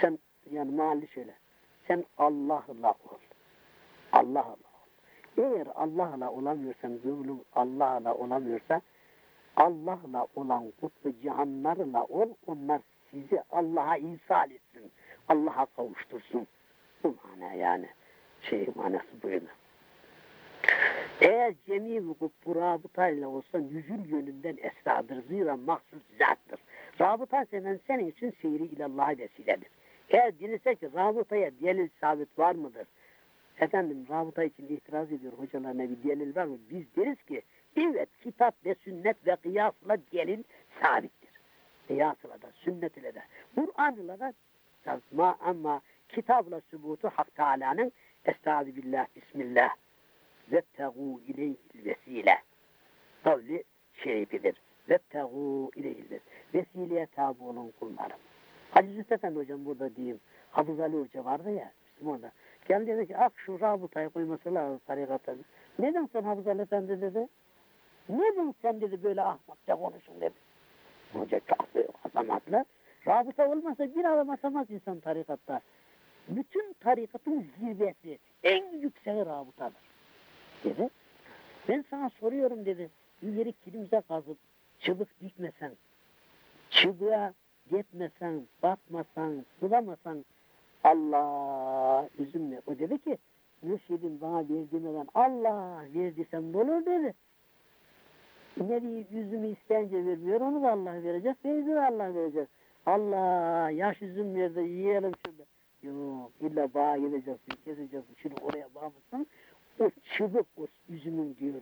Sen yani mahalli şöyle. Sen Allah'la ol. Allah'la. Eğer Allah'la olamıyorsan, zulüm Allah'la olamıyorsa, Allah'la olan kutlu cihanlarla ol, onlar sizi Allah'a ihsal etsin. Allah'a kavuştursun. Bu mana yani. Şey manası buydu. Eğer cemi vukup bu rabıtayla olsa nüzül yönünden esradır. Zira mahsus zattır. Rabıta seven senin için seyri ilallah'a vesiledir. Eğer denilse ki rabıtaya delil sabit var mıdır? Efendim rabıta için itiraz ediyor hocalarına bir delil var mı? Biz deriz ki evet kitap ve sünnet ve kıyasla delil sabittir. Kıyasla da sünnet ile de. Kur'an'la da ma ama kitapla sübutu Hak Teala'nın Estaizu billah, Bismillah Vettegû ileyhil vesile kavli şerifidir. Vettegû ileyhil Vesileye tabi olun kullarım. Hacı Züht Efendi hocam burada diyeyim. Hafız Ali Hoca vardı ya bizim Geldi dedi ki ah şu rabıtayı koyması lazım tarikata. Neden sen Hafız Ali Efendi dedi. Neden sen dedi böyle ahmakça konuşun dedi. Hoca çok büyük azamatla. Rabıta olmasa bir adım atamaz insan tarikatta. Bütün tarikatın zirvesi, en yükseği rabıtadır. Dedi. Ben sana soruyorum dedi. Bir yeri kilimize kazıp çıbık dikmesen, çıbığa gitmesen, batmasan, bulamasan Allah üzümle. O dedi ki mürşidin bana verdiğinden Allah verdiysen ne olur dedi. Nereye yüzümü istence vermiyor onu da Allah verecek. De Allah verecek. Allah yaş üzüm nerede yiyelim şurada. Yok illa bağa gideceksin keseceksin şunu oraya bağmışsın. O çıbık o üzümün diyor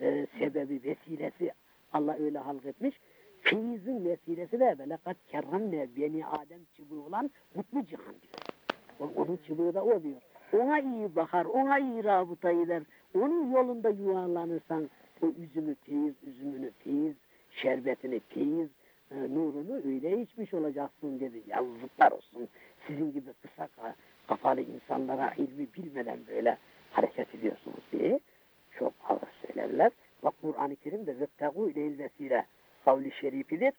e, sebebi vesilesi Allah öyle halk etmiş. Feyizin vesilesi de böyle kat kerremle beni Adem çıbığı olan mutlu cihan diyor. Onun çıbığı da o diyor. Ona iyi bakar, ona iyi rabıta eder. Onun yolunda yuvarlanırsan o üzümü feyiz, üzümünü feyiz, şerbetini feyiz, e, nurunu öyle içmiş olacaksın dedi. Yazıklar olsun. Sizin gibi kısa ka- kafalı insanlara ilmi bilmeden böyle hareket ediyorsunuz diye çok ağır söylerler. Ve Kur'an-ı Kerim de vettegu ileyil vesile kavli şerifidir.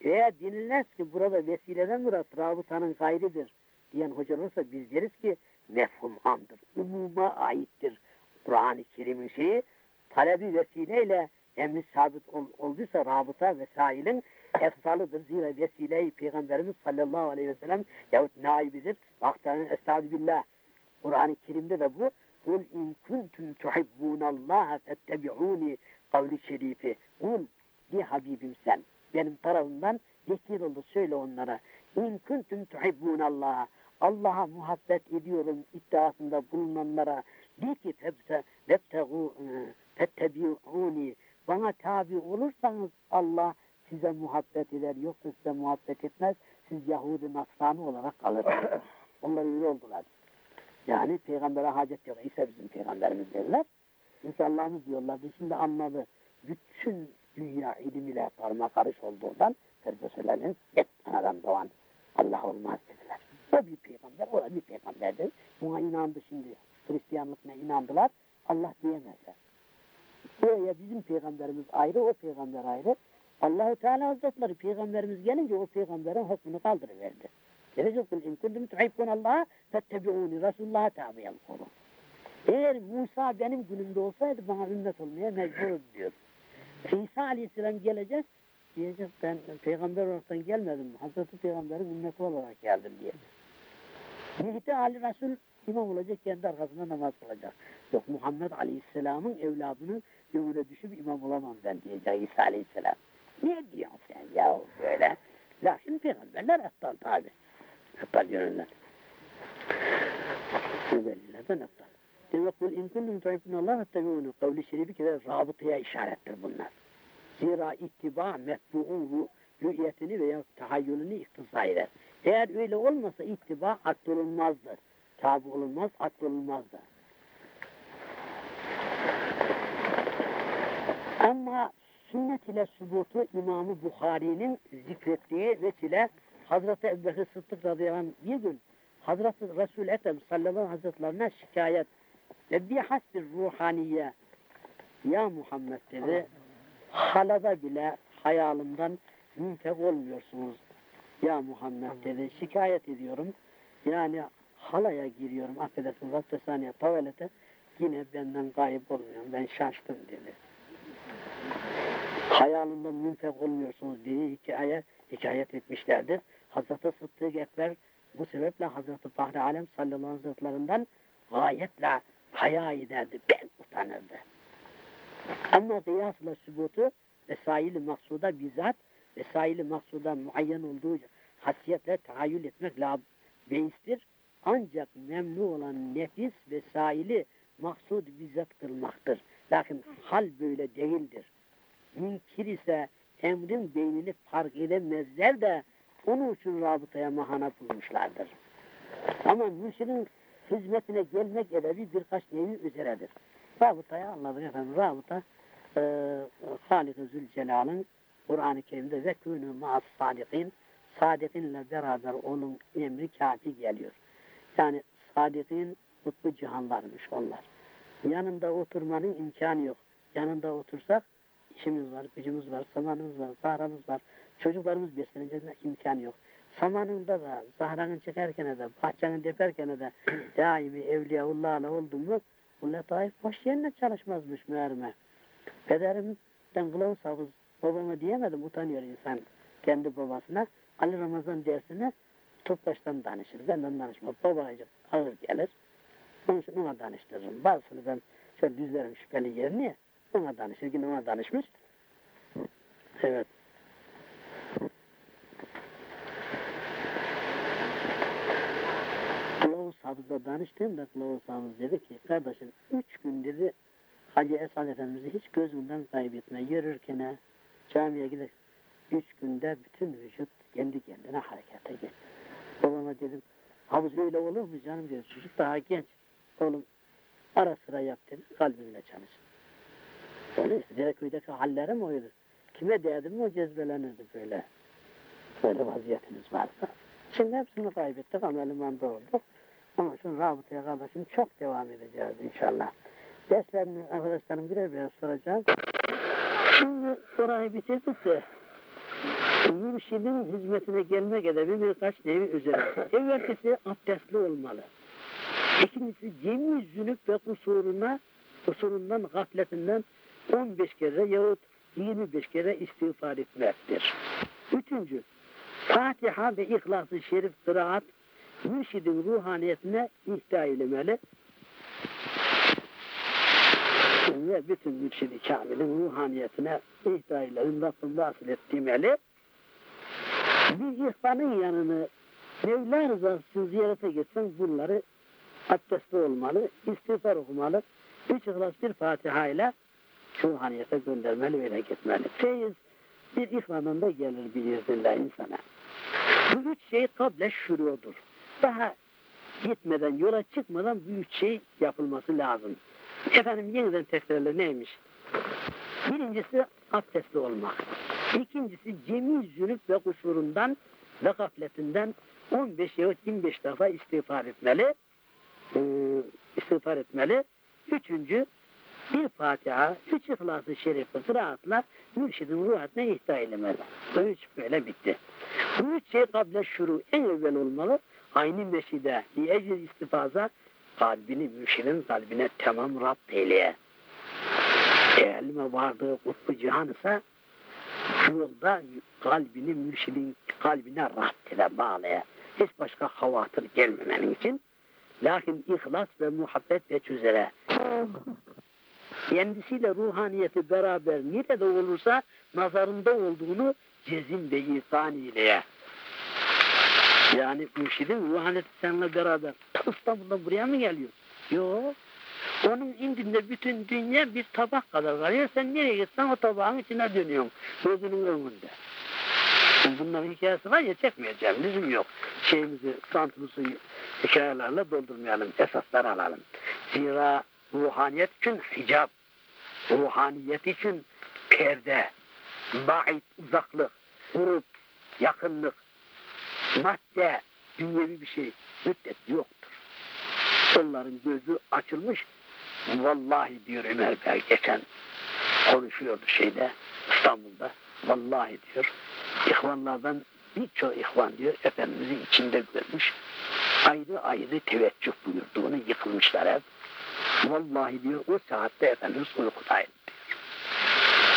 Eğer denilmez ki burada vesileden murat rabıtanın gayridir diyen hoca olursa biz deriz ki mefhum amdır. Umuma aittir. Kur'an-ı Kerim'in şeyi talebi vesileyle emri sabit ol, olduysa rabıta vesailin efsalıdır. Zira vesileyi Peygamberimiz sallallahu aleyhi ve sellem yahut naibidir. Vaktanın estağfirullah. Kur'an-ı Kerim'de de bu Kul in kuntum tuhibbunallaha fettebi'uni kavli şerifi. Kul di Habibim sen. Benim tarafımdan zikir oldu söyle onlara. İn kuntum tuhibbunallaha. Allah'a muhabbet ediyorum iddiasında bulunanlara de ki febte vettegu fettebi'uni bana tabi olursanız Allah size muhabbet eder yoksa size muhabbet etmez siz Yahudi Nasrani olarak kalırsınız. Onlar öyle oldular. Yani peygambere hacet yok. İsa bizim peygamberimiz derler. İnsanlarımız diyorlardı. Şimdi anladı. Bütün dünya ilim ile karma karış olduğundan Ferdoseler'in et anadan doğan Allah olmaz dediler. O bir peygamber, o da bir peygamberdir. Buna inandı şimdi. Hristiyanlıkla inandılar. Allah diyemezler. Buraya bizim peygamberimiz ayrı, o peygamber ayrı. Allahu Teala Hazretleri peygamberimiz gelince o peygamberin hükmünü kaldırıverdi. Gelecek kul in kuntum tuhibbun Allah'a fettebi'uni Resulullah'a tabi olun. Eğer Musa benim günümde olsaydı bana ümmet olmaya mecbur diyor. İsa Aleyhisselam gelecek diyecek ben peygamber olaraktan gelmedim. Hazreti Peygamber'in ümmeti olarak geldim diye. Mehdi Ali Resul imam olacak kendi arkasında namaz kılacak. Yok Muhammed Aleyhisselam'ın evladını yoluna düşüp imam olamam ben diyecek İsa Aleyhisselam. Ne diyorsun sen ya böyle? Lakin peygamberler aptal tabi. Aptal yönünden. Velilerden aptal. Demek kul in kuntum tuhibbun Allah ettebi'unu kavli şerifi kere rabıtaya işarettir bunlar. Zira ittiba metbu'un rü'yetini veya tahayyülünü iktiza eder. Eğer öyle olmasa ittiba akdolunmazdır. Tabi olunmaz, akdolunmazdır. Ama sünnet ile subutu İmam-ı Bukhari'nin zikrettiği vesile Hazreti Ebubekir Sıddık radıyallahu anh bir gün Hazreti Resul Ekrem sallallahu aleyhi Hazretlerine şikayet ve bir hasbir ruhaniye ya Muhammed dedi halada bile hayalimden münfek olmuyorsunuz ya Muhammed dedi şikayet ediyorum yani halaya giriyorum affedersiniz abdesthaniye tuvalete yine benden kayıp olmuyorum ben şaştım dedi hayalimden münfek olmuyorsunuz diye hikaye hikayet etmişlerdir. Hazreti Sıddık Ekber Bu sebeple Hazreti Fahri Alem sallallahu aleyhi ve Hazretlerinden gayetle haya ederdi. Ben utanırdı. Ama kıyasla sübutu vesaili maksuda bizzat vesaili maksuda muayyen olduğu hasiyetle tahayyül etmek. Beistir. Ancak memnu olan nefis vesaili maksud bizzat kılmaktır. Lakin hal böyle değildir. Münkir ise emrin beynini fark edemezler de onun için rabıtaya mahana bulmuşlardır. Ama mürşidin hizmetine gelmek edebi birkaç nevi üzeredir. Rabıtaya anladık efendim. Rabıta e, Halik-i Zülcelal'ın Kur'an-ı Kerim'de ve künü ma'as sadikin sadikinle beraber onun emri kafi geliyor. Yani sadikin kutbu cihanlarmış onlar. Yanında oturmanın imkanı yok. Yanında otursak işimiz var, gücümüz var, zamanımız var, sahramız var. Çocuklarımız beslenecek imkanı yok. Samanında da, zahranı çekerken de, bahçeni deperken de daimi evliyaullah'la oldu mu bu letaif boş yerine çalışmazmış meğerime. Pederimden kılavuz hafız babama diyemedim, utanıyor insan kendi babasına. Ali Ramazan dersine Toptaş'tan danışır. Benden danışmaz. Babacık ağır gelir. Onun için ona danıştırırım. Bazısını ben şöyle düzlerim şüpheli yerine ona danışır. Yine ona danışmış. Evet. Kılavuz Hafız'la danıştığımda Kılavuz Hafız dedi ki kardeşim üç gün dedi Hacı Esad Efendimiz'i hiç gözümden kaybetme. Yürürken camiye gidip üç günde bütün vücut kendi kendine harekete geçti. Babama dedim Havuz öyle olur mu canım dedi. Çocuk daha genç. Oğlum ara sıra yap dedi. Kalbinle çalış. İşte. Dereköy'deki hallerim oydu. Kime derdim o cezbelenirdi böyle. Böyle vaziyetimiz vardı. Şimdi hepsini kaybettik ama elimanda olduk. Ama şu rabıtaya kardeşim çok devam edeceğiz inşallah. Derslerini arkadaşlarım birer birer soracağım. Şimdi orayı bitirdik de mürşidin hizmetine gelmek edebi birkaç nevi üzerinde. Evvelkisi abdestli olmalı. İkincisi cemi zünüp ve kusuruna, kusurundan, gafletinden 15 kere yahut 25 kere istiğfar etmektir. Üçüncü, Fatiha ve İhlas-ı Şerif kıraat mürşidin ruhaniyetine ihda edilmeli ve bütün mürşidi kamilin ruhaniyetine ihda ile ümratın vasıl ettirmeli. Bir ihvanın yanını Mevla rızası ziyarete gitsen bunları abdestli olmalı, istiğfar okumalı, üç ihlas bir Fatiha ile ruhaniyete göndermeli ve gitmeli. Feyiz bir ihvandan da gelir bir iznillah insana. Bu üç şey kable şurudur. Daha gitmeden, yola çıkmadan bu üç şey yapılması lazım. Efendim yeniden tekrarla neymiş? Birincisi abdestli olmak. İkincisi cemi zünüp ve kusurundan ve gafletinden 15 yahut 25 defa istiğfar etmeli. Ee, istiğfar etmeli. Üçüncü bir Fatiha, üç İhlas-ı Şerif'i kıraatla mürşidin ruhatine ihta eylemeli. Bu üç böyle bitti. Bu üç şey kable şuru en evvel olmalı. Aynı meşide, ecil istifaza kalbini mürşidin kalbine tamam rapt eyleye. Elime vardığı kutbu cihan ise yolda kalbini mürşidin kalbine rapt ile bağlaya. Hiç başka havatır gelmemenin için. Lakin ihlas ve muhabbet ve üzere. Kendisiyle ruhaniyeti beraber nerede olursa nazarında olduğunu cezim ve ikan ileye. Yani mürşidin ruhaniyeti seninle beraber İstanbul'dan buraya mı geliyor? Yok. Onun indinde bütün dünya bir tabak kadar kalıyor. Sen nereye gitsen o tabağın içine dönüyorsun. Gözünün önünde. Bunların hikayesi var ya çekmeyeceğim. Lüzum yok. Şeyimizi, santımızı hikayelerle doldurmayalım. Esaslar alalım. Zira ruhaniyet için hicap, ruhaniyet için perde, ba'id, uzaklık, grup, yakınlık, madde, dünyevi bir şey müddet yoktur. Onların gözü açılmış. Vallahi diyor Ömer Bey geçen konuşuyordu şeyde İstanbul'da. Vallahi diyor ihvanlardan birçok ihvan diyor Efendimizin içinde görmüş. Ayrı ayrı teveccüh buyurduğunu yıkılmışlar hep. Vallahi diyor o saatte Efendimiz uykudaydı diyor.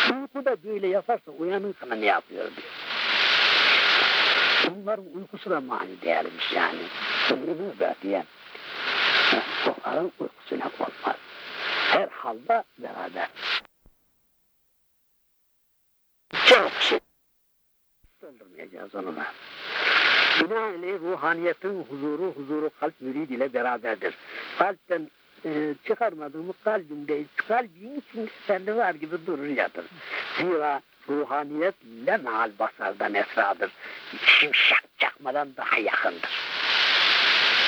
'Hmm, Uykuda böyle yaparsa uyanırsana ne yapıyor diyor. Onların uykusu da mani değermiş yani. Ömrümüz de diye. Onların uykusuyla olmaz. Her halde beraber. Çok şey. Onu da. Binaenaleyh ruhaniyetin huzuru, huzuru kalp mürid ile beraberdir. Kalpten e, çıkarmadığımız kalbinde, kalbin içinde sende var gibi durur yatır. Zira ruhaniyet lemal basardan esradır. Şimşek çakmadan daha yakındır.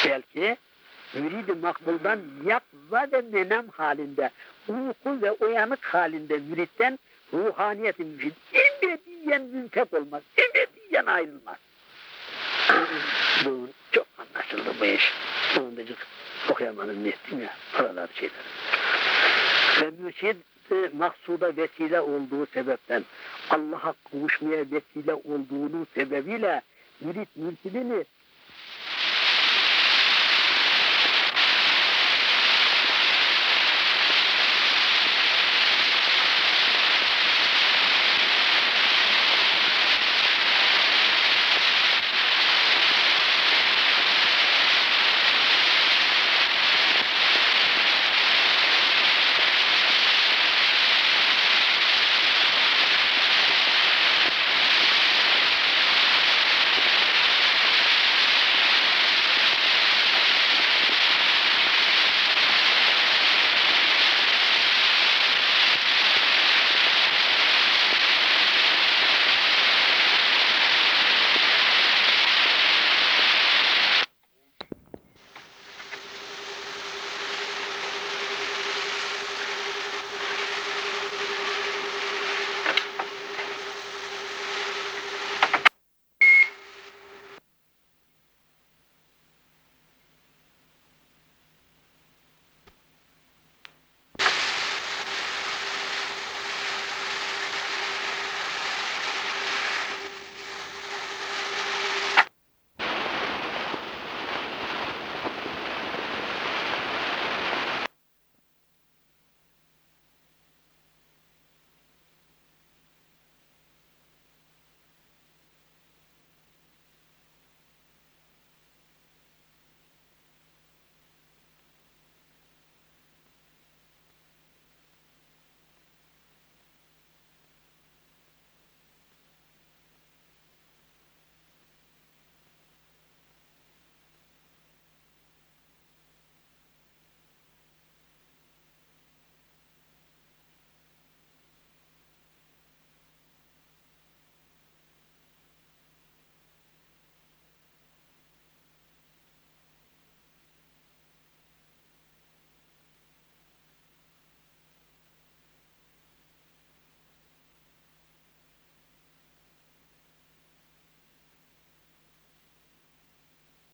Belki mürid-i makbuldan yakza ve menem halinde, uyku ve uyanık halinde müritten ruhaniyetin mürid ebediyen münfek olmaz, ebediyen ayrılmaz. Bu çok anlaşıldı bu iş. Sonundacık okuyamadım ne ettim ya. Oralar şeyler. Ve mürşid e, maksuda vesile olduğu sebepten Allah'a kavuşmaya vesile olduğunu sebebiyle mürit mürşidini